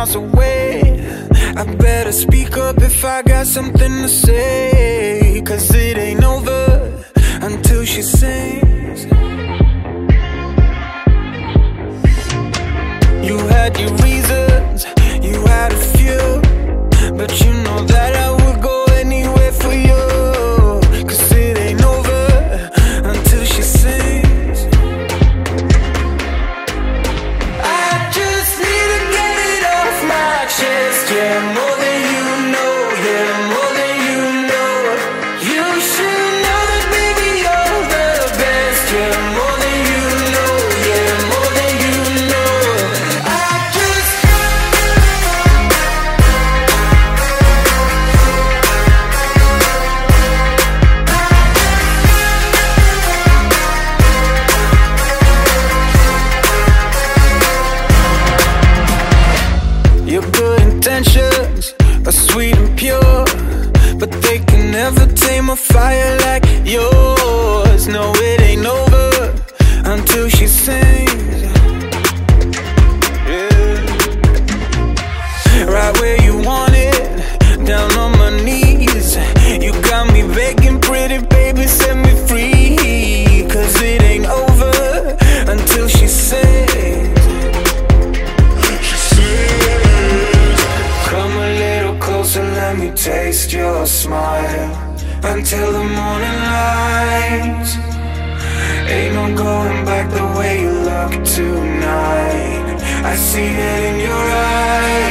miles away. I better speak up if I got something to say. Cause it ain't over until she sings. But they can never tame a fire like yours. No, it ain't over until she sings. Yeah. Right where you want it, down on my knees. You got me begging, let me taste your smile until the morning light. Ain't no going back the way you look tonight. I see it in your eyes.